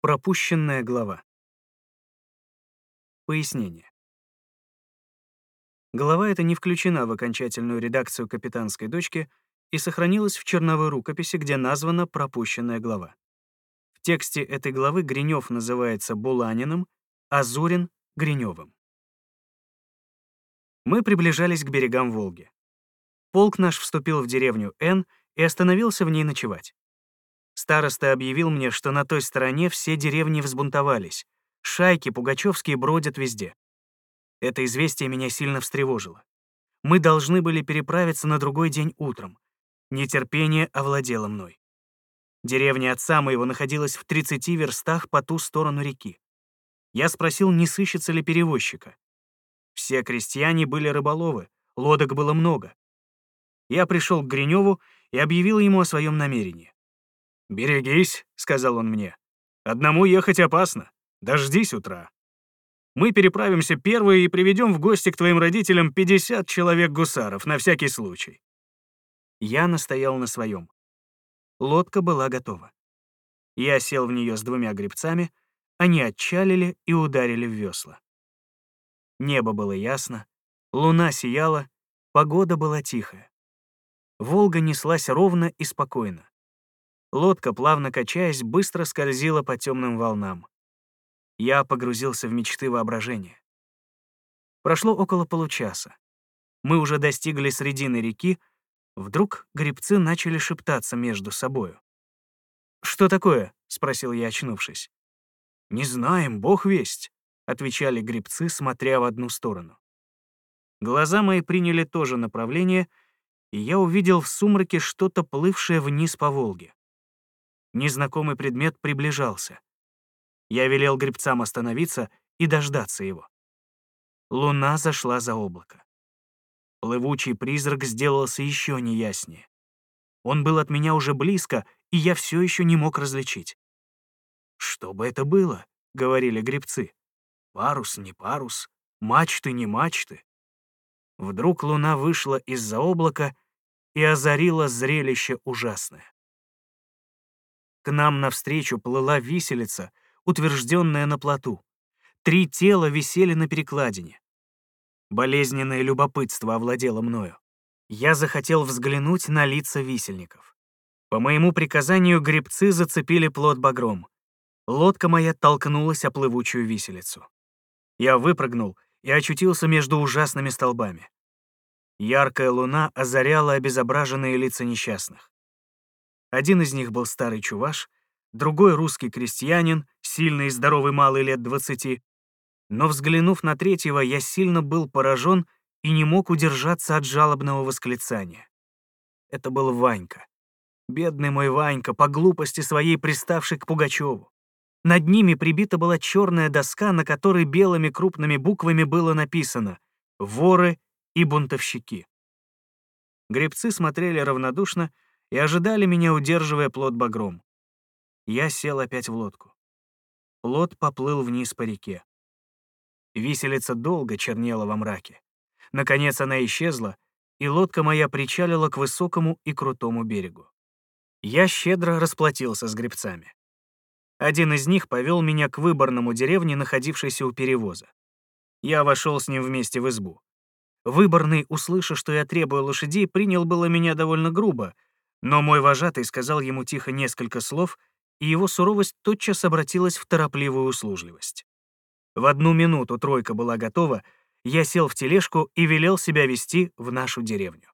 Пропущенная глава. Пояснение. Глава эта не включена в окончательную редакцию «Капитанской дочки» и сохранилась в черновой рукописи, где названа пропущенная глава. В тексте этой главы Гринёв называется Буланиным, а Зурин — Гринёвым. Мы приближались к берегам Волги. Полк наш вступил в деревню Н и остановился в ней ночевать. Староста объявил мне, что на той стороне все деревни взбунтовались. Шайки пугачевские бродят везде. Это известие меня сильно встревожило. Мы должны были переправиться на другой день утром. Нетерпение овладело мной. Деревня отца моего находилась в 30 верстах по ту сторону реки. Я спросил, не сыщется ли перевозчика. Все крестьяне были рыболовы, лодок было много. Я пришел к Гриневу и объявил ему о своем намерении. «Берегись», — сказал он мне. «Одному ехать опасно. Дождись утра. Мы переправимся первые и приведем в гости к твоим родителям 50 человек гусаров на всякий случай». Я настоял на своем. Лодка была готова. Я сел в нее с двумя гребцами, они отчалили и ударили в весла. Небо было ясно, луна сияла, погода была тихая. Волга неслась ровно и спокойно. Лодка, плавно качаясь, быстро скользила по темным волнам. Я погрузился в мечты воображения. Прошло около получаса. Мы уже достигли средины реки, вдруг грибцы начали шептаться между собою. «Что такое?» — спросил я, очнувшись. «Не знаем, бог весть», — отвечали грибцы, смотря в одну сторону. Глаза мои приняли то же направление, и я увидел в сумраке что-то плывшее вниз по Волге. Незнакомый предмет приближался. Я велел гребцам остановиться и дождаться его. Луна зашла за облако. Плывучий призрак сделался еще неяснее. Он был от меня уже близко, и я все еще не мог различить. «Что бы это было?» — говорили гребцы. «Парус, не парус, мачты, не мачты». Вдруг луна вышла из-за облака и озарила зрелище ужасное. К нам навстречу плыла виселица, утвержденная на плоту. Три тела висели на перекладине. Болезненное любопытство овладело мною. Я захотел взглянуть на лица висельников. По моему приказанию гребцы зацепили плот багром. Лодка моя толкнулась о плывучую виселицу. Я выпрыгнул и очутился между ужасными столбами. Яркая луна озаряла обезображенные лица несчастных. Один из них был старый чуваш, другой — русский крестьянин, сильный и здоровый малый лет двадцати. Но, взглянув на третьего, я сильно был поражен и не мог удержаться от жалобного восклицания. Это был Ванька. Бедный мой Ванька, по глупости своей приставший к Пугачеву. Над ними прибита была черная доска, на которой белыми крупными буквами было написано «Воры и бунтовщики». Гребцы смотрели равнодушно, и ожидали меня, удерживая плот багром. Я сел опять в лодку. Плот поплыл вниз по реке. Виселица долго чернела во мраке. Наконец она исчезла, и лодка моя причалила к высокому и крутому берегу. Я щедро расплатился с гребцами. Один из них повел меня к выборному деревне, находившейся у перевоза. Я вошел с ним вместе в избу. Выборный, услышав, что я требую лошадей, принял было меня довольно грубо — но мой вожатый сказал ему тихо несколько слов, и его суровость тотчас обратилась в торопливую услужливость. В одну минуту тройка была готова, я сел в тележку и велел себя вести в нашу деревню.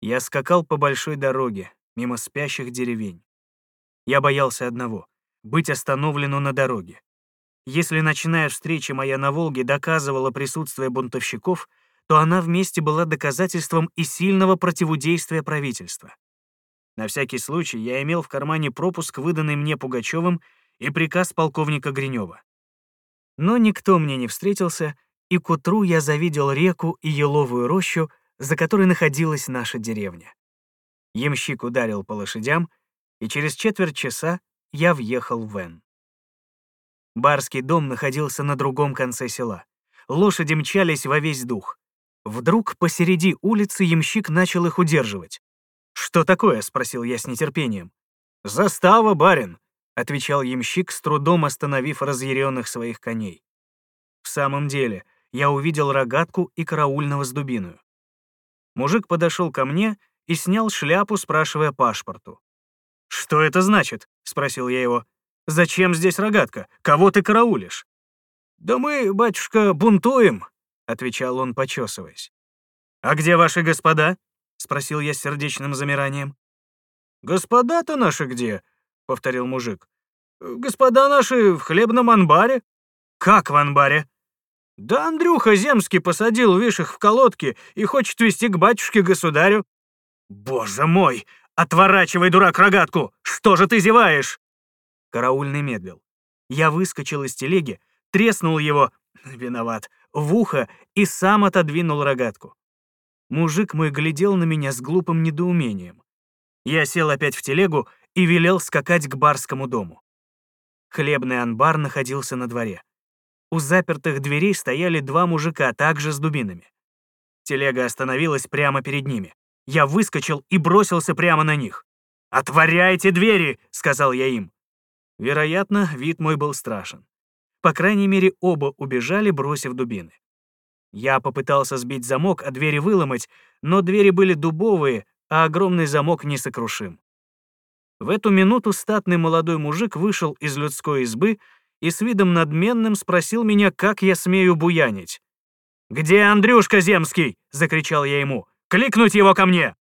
Я скакал по большой дороге, мимо спящих деревень. Я боялся одного — быть остановлену на дороге. Если ночная встреча моя на Волге доказывала присутствие бунтовщиков, то она вместе была доказательством и сильного противодействия правительства. На всякий случай я имел в кармане пропуск, выданный мне Пугачевым, и приказ полковника Гринева. Но никто мне не встретился, и к утру я завидел реку и еловую рощу, за которой находилась наша деревня. Ямщик ударил по лошадям, и через четверть часа я въехал в Вен. Барский дом находился на другом конце села. Лошади мчались во весь дух. Вдруг посреди улицы ямщик начал их удерживать. «Что такое?» — спросил я с нетерпением. «Застава, барин. — отвечал ямщик, с трудом остановив разъяренных своих коней. В самом деле, я увидел рогатку и караульного с дубиную. Мужик подошел ко мне и снял шляпу, спрашивая паспорту. «Что это значит?» — спросил я его. «Зачем здесь рогатка? Кого ты караулишь?» «Да мы, батюшка, бунтуем», — отвечал он, почесываясь. «А где ваши господа?» — спросил я с сердечным замиранием. «Господа-то наши где?» — повторил мужик. «Господа наши в хлебном анбаре». «Как в анбаре?» «Да Андрюха Земский посадил виших в колодки и хочет вести к батюшке-государю». «Боже мой! Отворачивай, дурак, рогатку! Что же ты зеваешь?» Караульный медлил. Я выскочил из телеги, треснул его, виноват, в ухо и сам отодвинул рогатку. Мужик мой глядел на меня с глупым недоумением. Я сел опять в телегу и велел скакать к барскому дому. Хлебный анбар находился на дворе. У запертых дверей стояли два мужика, также с дубинами. Телега остановилась прямо перед ними. Я выскочил и бросился прямо на них. «Отворяйте двери!» — сказал я им. Вероятно, вид мой был страшен. По крайней мере, оба убежали, бросив дубины. Я попытался сбить замок, а двери выломать, но двери были дубовые, а огромный замок несокрушим. В эту минуту статный молодой мужик вышел из людской избы и с видом надменным спросил меня, как я смею буянить. «Где Андрюшка Земский?» — закричал я ему. «Кликнуть его ко мне!»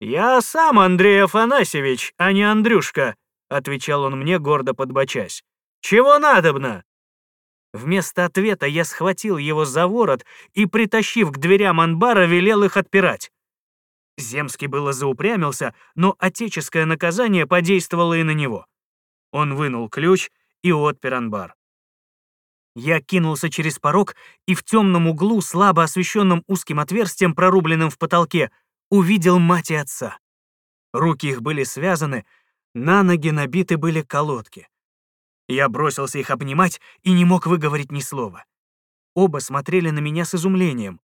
«Я сам Андрей Афанасьевич, а не Андрюшка», — отвечал он мне, гордо подбочась. «Чего надобно?» Вместо ответа я схватил его за ворот и, притащив к дверям анбара, велел их отпирать. Земский было заупрямился, но отеческое наказание подействовало и на него. Он вынул ключ и отпер анбар. Я кинулся через порог и в темном углу, слабо освещенном узким отверстием, прорубленным в потолке, увидел мать и отца. Руки их были связаны, на ноги набиты были колодки. Я бросился их обнимать и не мог выговорить ни слова. Оба смотрели на меня с изумлением.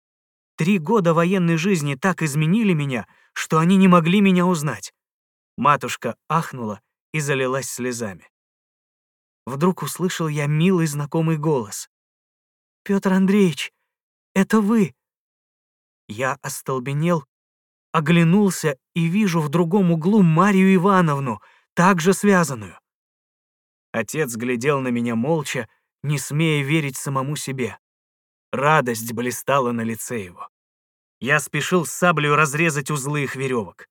Три года военной жизни так изменили меня, что они не могли меня узнать. Матушка ахнула и залилась слезами. Вдруг услышал я милый знакомый голос. «Пётр Андреевич, это вы!» Я остолбенел, оглянулся и вижу в другом углу Марию Ивановну, также связанную. Отец глядел на меня молча, не смея верить самому себе. Радость блистала на лице его. Я спешил с саблей разрезать узлы их веревок.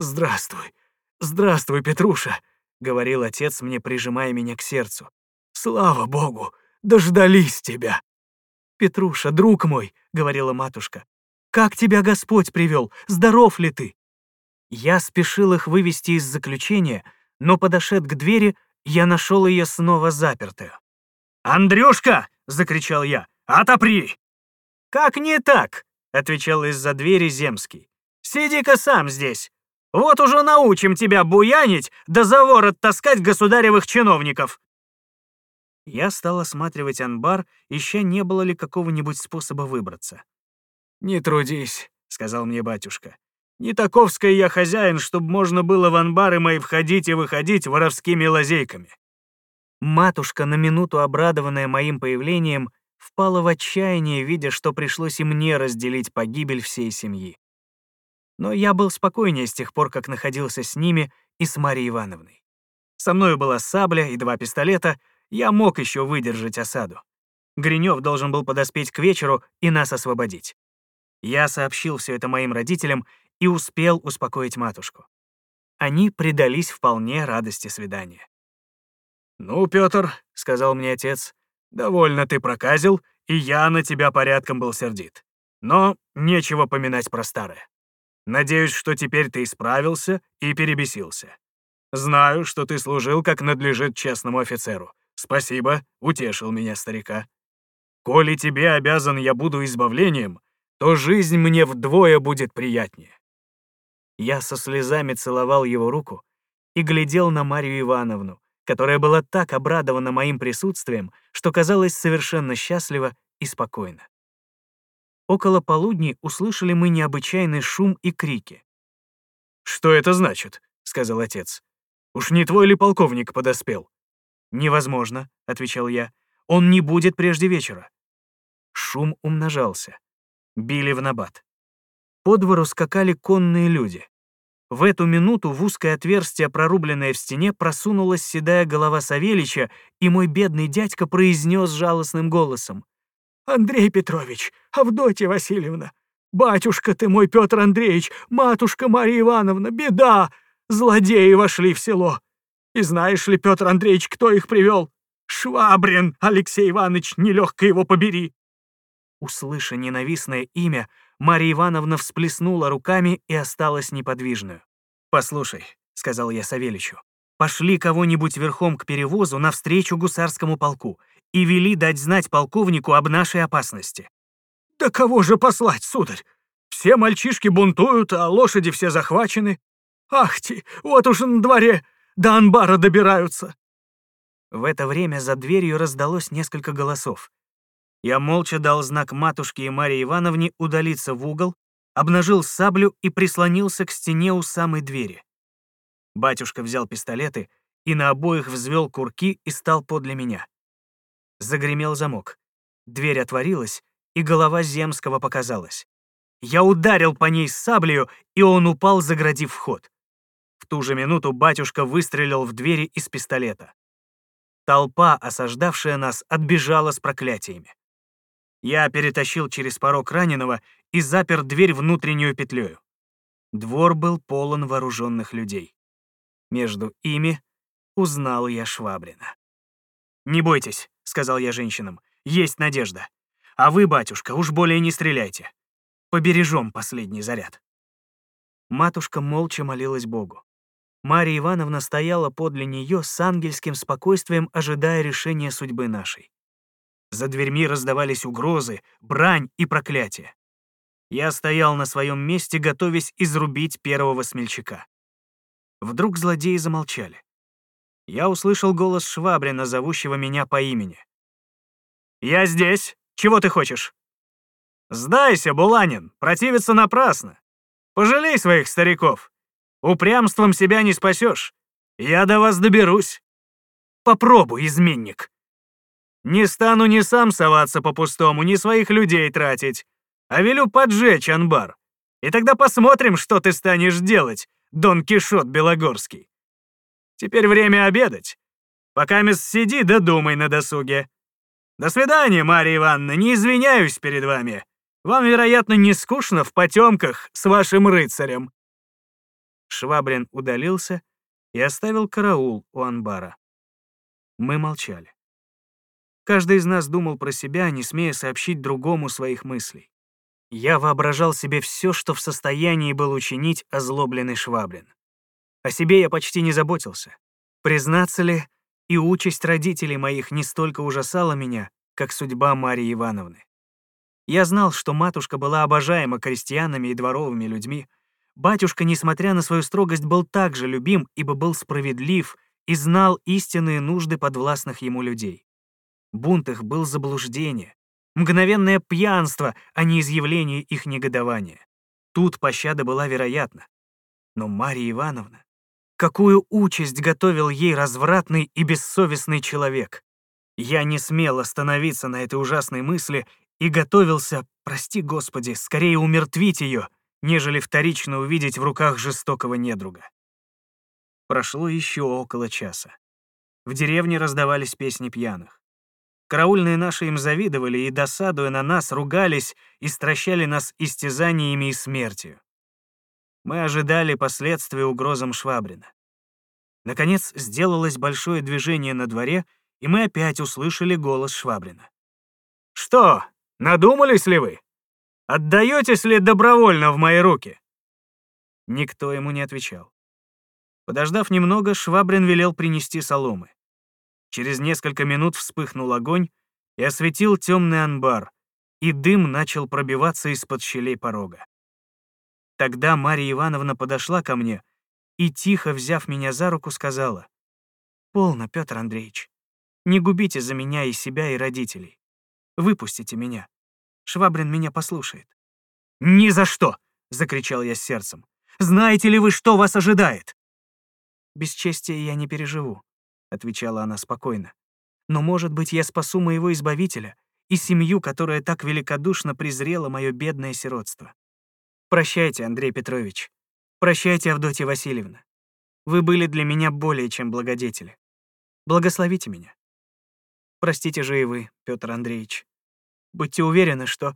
«Здравствуй, здравствуй, Петруша!» — говорил отец мне, прижимая меня к сердцу. «Слава Богу! Дождались тебя!» «Петруша, друг мой!» — говорила матушка. «Как тебя Господь привел? Здоров ли ты?» Я спешил их вывести из заключения, но, подошед к двери, я нашел ее снова запертую. «Андрюшка!» — закричал я. «Отопри!» «Как не так?» — отвечал из-за двери Земский. «Сиди-ка сам здесь. Вот уже научим тебя буянить, да за ворот таскать государевых чиновников». Я стал осматривать анбар, ища, не было ли какого-нибудь способа выбраться. «Не трудись», — сказал мне батюшка. «Не таковской я хозяин, чтобы можно было в анбары мои входить и выходить воровскими лазейками». Матушка, на минуту обрадованная моим появлением, впала в отчаяние, видя, что пришлось и мне разделить погибель всей семьи. Но я был спокойнее с тех пор, как находился с ними и с Марией Ивановной. Со мной была сабля и два пистолета, я мог еще выдержать осаду. Гринев должен был подоспеть к вечеру и нас освободить. Я сообщил все это моим родителям и успел успокоить матушку. Они предались вполне радости свидания. «Ну, Пётр», — сказал мне отец, Довольно ты проказил, и я на тебя порядком был сердит. Но нечего поминать про старое. Надеюсь, что теперь ты исправился и перебесился. Знаю, что ты служил как надлежит честному офицеру. Спасибо, утешил меня старика. Коли тебе обязан я буду избавлением, то жизнь мне вдвое будет приятнее. Я со слезами целовал его руку и глядел на Марию Ивановну, которая была так обрадована моим присутствием, что казалась совершенно счастлива и спокойна. Около полудня услышали мы необычайный шум и крики. «Что это значит?» — сказал отец. Уж не твой ли полковник подоспел?» «Невозможно», — отвечал я. «Он не будет прежде вечера». Шум умножался. Били в набат. По двору скакали конные люди. В эту минуту в узкое отверстие, прорубленное в стене, просунулась седая голова Савельича, и мой бедный дядька произнес жалостным голосом. «Андрей Петрович, Авдотья Васильевна, батюшка ты мой Петр Андреевич, матушка Марья Ивановна, беда! Злодеи вошли в село. И знаешь ли, Петр Андреевич, кто их привел? Швабрин, Алексей Иванович, нелегко его побери!» Услыша ненавистное имя, Марья Ивановна всплеснула руками и осталась неподвижную. «Послушай», — сказал я Савельичу, «пошли кого-нибудь верхом к перевозу навстречу гусарскому полку и вели дать знать полковнику об нашей опасности». «Да кого же послать, сударь? Все мальчишки бунтуют, а лошади все захвачены. Ах ты, вот уж на дворе до анбара добираются». В это время за дверью раздалось несколько голосов. Я молча дал знак матушке и Марии Ивановне удалиться в угол, обнажил саблю и прислонился к стене у самой двери. Батюшка взял пистолеты и на обоих взвел курки и стал подле меня. Загремел замок. Дверь отворилась, и голова Земского показалась. Я ударил по ней саблею, и он упал, заградив вход. В ту же минуту батюшка выстрелил в двери из пистолета. Толпа, осаждавшая нас, отбежала с проклятиями. Я перетащил через порог раненого и запер дверь внутреннюю петлею. Двор был полон вооруженных людей. Между ими узнал я Швабрина. «Не бойтесь», — сказал я женщинам, — «есть надежда. А вы, батюшка, уж более не стреляйте. Побережем последний заряд». Матушка молча молилась Богу. Мария Ивановна стояла подле нее с ангельским спокойствием, ожидая решения судьбы нашей. За дверьми раздавались угрозы, брань и проклятия. Я стоял на своем месте, готовясь изрубить первого смельчака. Вдруг злодеи замолчали. Я услышал голос Швабрина, зовущего меня по имени. «Я здесь. Чего ты хочешь?» «Сдайся, Буланин, противиться напрасно. Пожалей своих стариков. Упрямством себя не спасешь. Я до вас доберусь. Попробуй, изменник». Не стану ни сам соваться по-пустому, ни своих людей тратить, а велю поджечь анбар. И тогда посмотрим, что ты станешь делать, Дон Кишот Белогорский. Теперь время обедать. Пока мисс сиди да на досуге. До свидания, Марья Ивановна, не извиняюсь перед вами. Вам, вероятно, не скучно в потемках с вашим рыцарем. Швабрин удалился и оставил караул у анбара. Мы молчали. Каждый из нас думал про себя, не смея сообщить другому своих мыслей. Я воображал себе все, что в состоянии был учинить озлобленный Шваблин. О себе я почти не заботился. Признаться ли, и участь родителей моих не столько ужасала меня, как судьба Марии Ивановны. Я знал, что матушка была обожаема крестьянами и дворовыми людьми. Батюшка, несмотря на свою строгость, был также любим, ибо был справедлив и знал истинные нужды подвластных ему людей. Бунт их был заблуждение, мгновенное пьянство, а не изъявление их негодования. Тут пощада была вероятна. Но Марья Ивановна, какую участь готовил ей развратный и бессовестный человек? Я не смел остановиться на этой ужасной мысли и готовился, прости Господи, скорее умертвить ее, нежели вторично увидеть в руках жестокого недруга. Прошло еще около часа. В деревне раздавались песни пьяных. Караульные наши им завидовали и, досадуя на нас, ругались и стращали нас истязаниями и смертью. Мы ожидали последствий угрозам Швабрина. Наконец, сделалось большое движение на дворе, и мы опять услышали голос Швабрина. «Что, надумались ли вы? Отдаетесь ли добровольно в мои руки?» Никто ему не отвечал. Подождав немного, Швабрин велел принести соломы. Через несколько минут вспыхнул огонь и осветил темный анбар, и дым начал пробиваться из-под щелей порога. Тогда Марья Ивановна подошла ко мне и, тихо взяв меня за руку, сказала, «Полно, Петр Андреевич, не губите за меня и себя, и родителей. Выпустите меня. Швабрин меня послушает». «Ни за что!» — закричал я с сердцем. «Знаете ли вы, что вас ожидает?» Бесчестия я не переживу», — отвечала она спокойно. «Но, может быть, я спасу моего избавителя и семью, которая так великодушно презрела мое бедное сиротство. Прощайте, Андрей Петрович. Прощайте, Авдотья Васильевна. Вы были для меня более чем благодетели. Благословите меня. Простите же и вы, Петр Андреевич. Будьте уверены, что...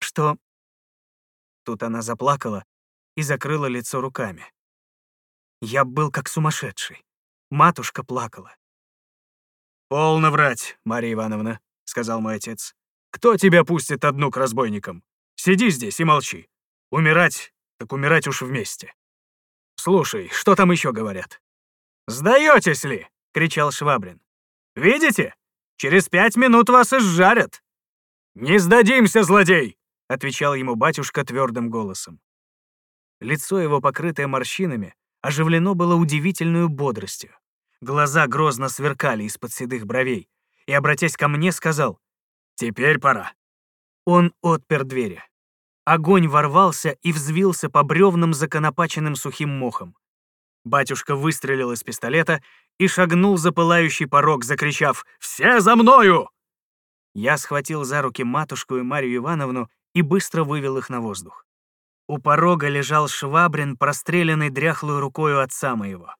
что...» Тут она заплакала и закрыла лицо руками. Я был как сумасшедший. Матушка плакала. «Полно врать, Мария Ивановна», — сказал мой отец. «Кто тебя пустит одну к разбойникам? Сиди здесь и молчи. Умирать, так умирать уж вместе. Слушай, что там еще говорят?» «Сдаетесь ли?» — кричал Швабрин. «Видите? Через пять минут вас изжарят!» «Не сдадимся, злодей!» — отвечал ему батюшка твердым голосом. Лицо его, покрытое морщинами, оживлено было удивительной бодростью. Глаза грозно сверкали из-под седых бровей и, обратясь ко мне, сказал «Теперь пора». Он отпер двери. Огонь ворвался и взвился по бревнам законопаченным сухим мохом. Батюшка выстрелил из пистолета и шагнул за пылающий порог, закричав «Все за мною!». Я схватил за руки матушку и Марию Ивановну и быстро вывел их на воздух. У порога лежал Швабрин, простреленный дряхлую рукою отца моего.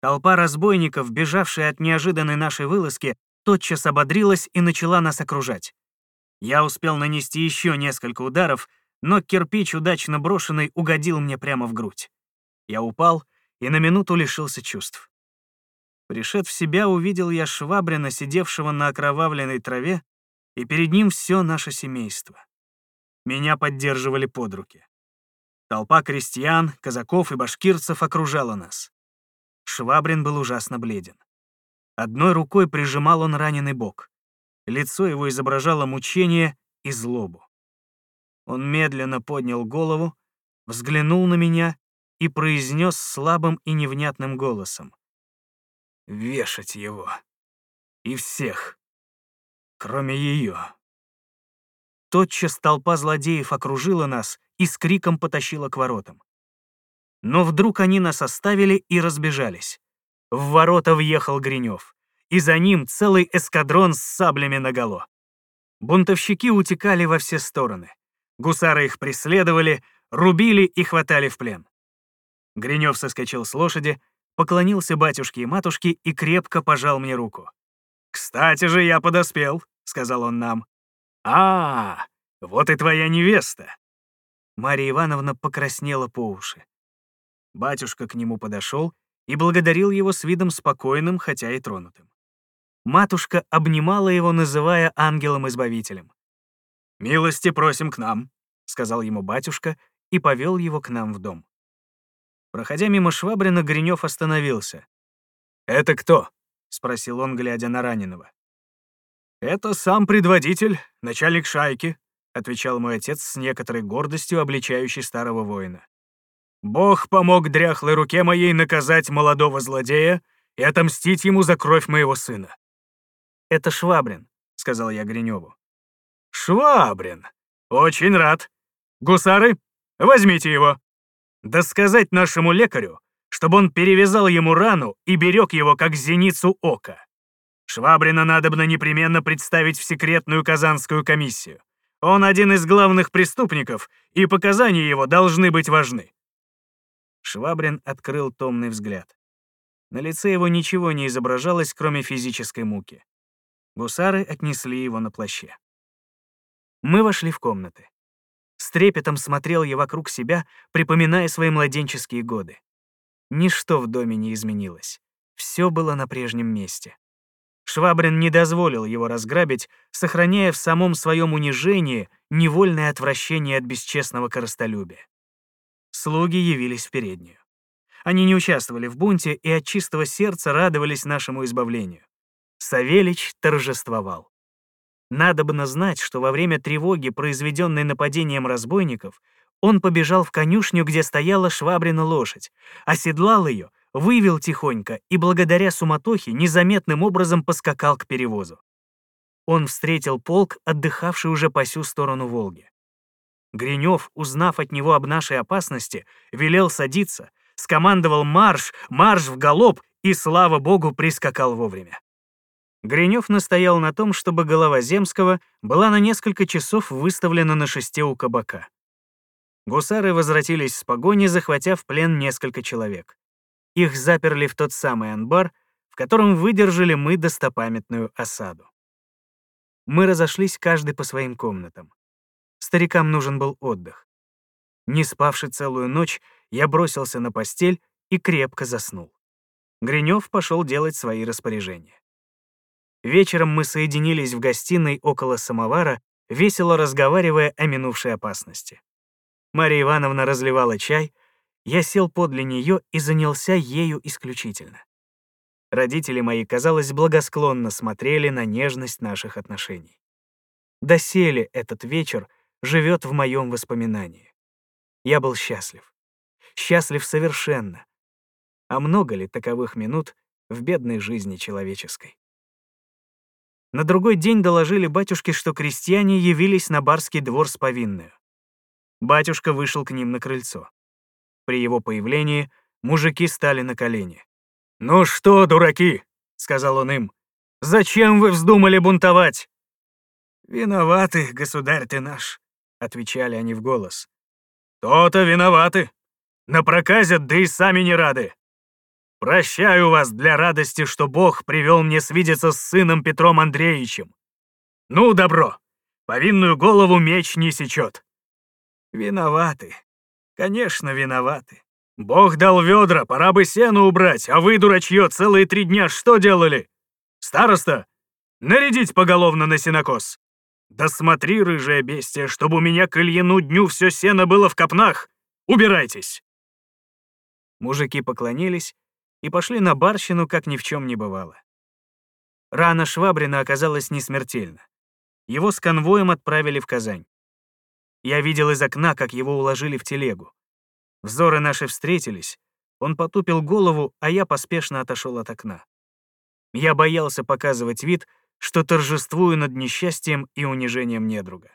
Толпа разбойников, бежавшая от неожиданной нашей вылазки, тотчас ободрилась и начала нас окружать. Я успел нанести еще несколько ударов, но кирпич, удачно брошенный, угодил мне прямо в грудь. Я упал и на минуту лишился чувств. Пришед в себя, увидел я Швабрина, сидевшего на окровавленной траве, и перед ним все наше семейство. Меня поддерживали под руки. Толпа крестьян, казаков и башкирцев окружала нас. Швабрин был ужасно бледен. Одной рукой прижимал он раненый бок. Лицо его изображало мучение и злобу. Он медленно поднял голову, взглянул на меня и произнес слабым и невнятным голосом. «Вешать его. И всех. Кроме ее». Тотчас толпа злодеев окружила нас и с криком потащила к воротам. Но вдруг они нас оставили и разбежались. В ворота въехал Гринев, и за ним целый эскадрон с саблями наголо. Бунтовщики утекали во все стороны. Гусары их преследовали, рубили и хватали в плен. Гринев соскочил с лошади, поклонился батюшке и матушке и крепко пожал мне руку. «Кстати же, я подоспел», — сказал он нам. «А, вот и твоя невеста. Мария Ивановна покраснела по уши. Батюшка к нему подошел и благодарил его с видом спокойным, хотя и тронутым. Матушка обнимала его, называя ангелом-избавителем. «Милости просим к нам», — сказал ему батюшка и повел его к нам в дом. Проходя мимо Швабрина, Гринев остановился. «Это кто?» — спросил он, глядя на раненого. «Это сам предводитель, начальник шайки», — отвечал мой отец с некоторой гордостью, обличающий старого воина. «Бог помог дряхлой руке моей наказать молодого злодея и отомстить ему за кровь моего сына». «Это Швабрин», — сказал я Гриневу. «Швабрин! Очень рад. Гусары, возьмите его. Да сказать нашему лекарю, чтобы он перевязал ему рану и берег его, как зеницу ока. Швабрина надобно непременно представить в секретную казанскую комиссию. Он один из главных преступников, и показания его должны быть важны». Швабрин открыл томный взгляд. На лице его ничего не изображалось, кроме физической муки. Гусары отнесли его на плаще. Мы вошли в комнаты. С трепетом смотрел я вокруг себя, припоминая свои младенческие годы. Ничто в доме не изменилось. Все было на прежнем месте. Швабрин не дозволил его разграбить, сохраняя в самом своем унижении невольное отвращение от бесчестного коростолюбия. Слуги явились в переднюю. Они не участвовали в бунте и от чистого сердца радовались нашему избавлению. Савелич торжествовал. Надобно знать, что во время тревоги, произведенной нападением разбойников, он побежал в конюшню, где стояла Швабрина лошадь, оседлал ее вывел тихонько и благодаря суматохе незаметным образом поскакал к перевозу. Он встретил полк, отдыхавший уже по сю сторону Волги. Гринев, узнав от него об нашей опасности, велел садиться, скомандовал марш, марш в галоп и, слава богу, прискакал вовремя. Гринев настоял на том, чтобы голова Земского была на несколько часов выставлена на шесте у кабака. Гусары возвратились с погони, захватя в плен несколько человек. Их заперли в тот самый анбар, в котором выдержали мы достопамятную осаду. Мы разошлись каждый по своим комнатам. Старикам нужен был отдых. Не спавши целую ночь, я бросился на постель и крепко заснул. Гринев пошел делать свои распоряжения. Вечером мы соединились в гостиной около самовара, весело разговаривая о минувшей опасности. Мария Ивановна разливала чай, я сел подле нее и занялся ею исключительно. Родители мои, казалось, благосклонно смотрели на нежность наших отношений. Доселе этот вечер живет в моем воспоминании. Я был счастлив. Счастлив совершенно. А много ли таковых минут в бедной жизни человеческой? На другой день доложили батюшке, что крестьяне явились на барский двор с повинную. Батюшка вышел к ним на крыльцо. При его появлении мужики стали на колени. «Ну что, дураки?» — сказал он им. «Зачем вы вздумали бунтовать?» «Виноваты, государь ты наш», — отвечали они в голос. «То-то виноваты. Напроказят, да и сами не рады. Прощаю вас для радости, что Бог привел мне свидеться с сыном Петром Андреевичем. Ну, добро, повинную голову меч не сечет. Виноваты. Конечно, виноваты. Бог дал ведра, пора бы сено убрать, а вы, дурачье, целые три дня что делали? Староста, нарядить поголовно на сенокос. Да смотри, рыжая бестия, чтобы у меня к Ильину дню все сено было в копнах. Убирайтесь. Мужики поклонились и пошли на барщину, как ни в чем не бывало. Рана Швабрина оказалась несмертельна. Его с конвоем отправили в Казань. Я видел из окна, как его уложили в телегу. Взоры наши встретились. Он потупил голову, а я поспешно отошел от окна. Я боялся показывать вид, что торжествую над несчастьем и унижением недруга.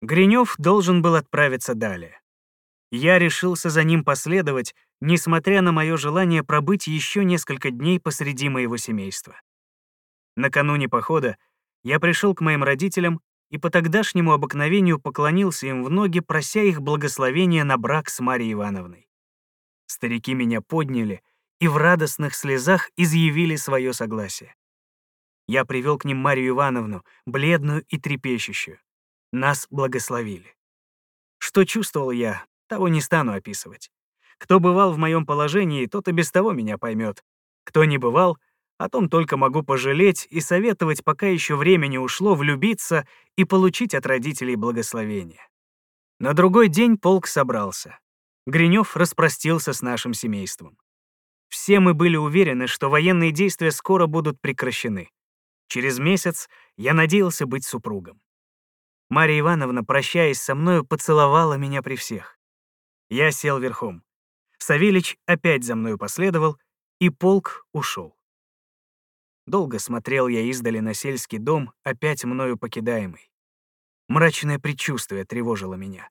Гринев должен был отправиться далее. Я решился за ним последовать, несмотря на мое желание пробыть еще несколько дней посреди моего семейства. Накануне похода я пришел к моим родителям и по тогдашнему обыкновению поклонился им в ноги, прося их благословения на брак с Марией Ивановной. Старики меня подняли и в радостных слезах изъявили свое согласие. Я привел к ним Марию Ивановну, бледную и трепещущую. Нас благословили. Что чувствовал я, того не стану описывать. Кто бывал в моем положении, тот и без того меня поймет. Кто не бывал, о том только могу пожалеть и советовать, пока еще время не ушло, влюбиться и получить от родителей благословение. На другой день полк собрался. Гринев распростился с нашим семейством. Все мы были уверены, что военные действия скоро будут прекращены. Через месяц я надеялся быть супругом. Мария Ивановна, прощаясь со мною, поцеловала меня при всех. Я сел верхом. Савельич опять за мною последовал, и полк ушел. Долго смотрел я издали на сельский дом, опять мною покидаемый. Мрачное предчувствие тревожило меня.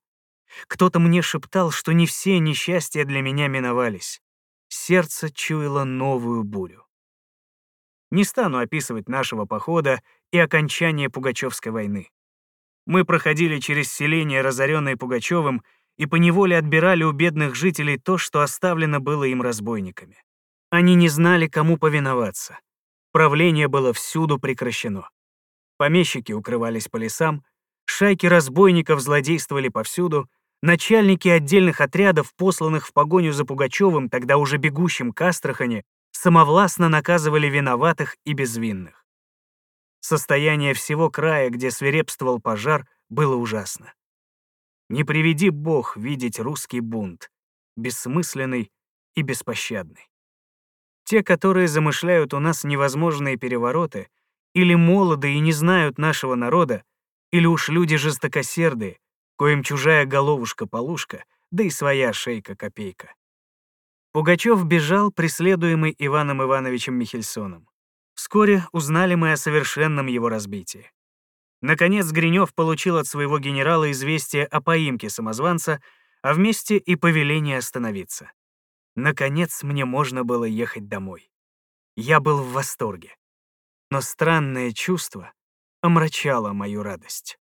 Кто-то мне шептал, что не все несчастья для меня миновались. Сердце чуяло новую бурю. Не стану описывать нашего похода и окончания Пугачевской войны. Мы проходили через селение, разоренное Пугачевым, и поневоле отбирали у бедных жителей то, что оставлено было им разбойниками. Они не знали, кому повиноваться. Правление было всюду прекращено. Помещики укрывались по лесам, шайки разбойников злодействовали повсюду, начальники отдельных отрядов, посланных в погоню за Пугачевым, тогда уже бегущим к Астрахани, самовластно наказывали виноватых и безвинных. Состояние всего края, где свирепствовал пожар, было ужасно. Не приведи Бог видеть русский бунт, бессмысленный и беспощадный. Те, которые замышляют у нас невозможные перевороты, или молоды и не знают нашего народа, или уж люди жестокосердые, коим чужая головушка-полушка, да и своя шейка-копейка. Пугачев бежал, преследуемый Иваном Ивановичем Михельсоном. Вскоре узнали мы о совершенном его разбитии. Наконец Гринев получил от своего генерала известие о поимке самозванца, а вместе и повеление остановиться. Наконец мне можно было ехать домой. Я был в восторге. Но странное чувство омрачало мою радость.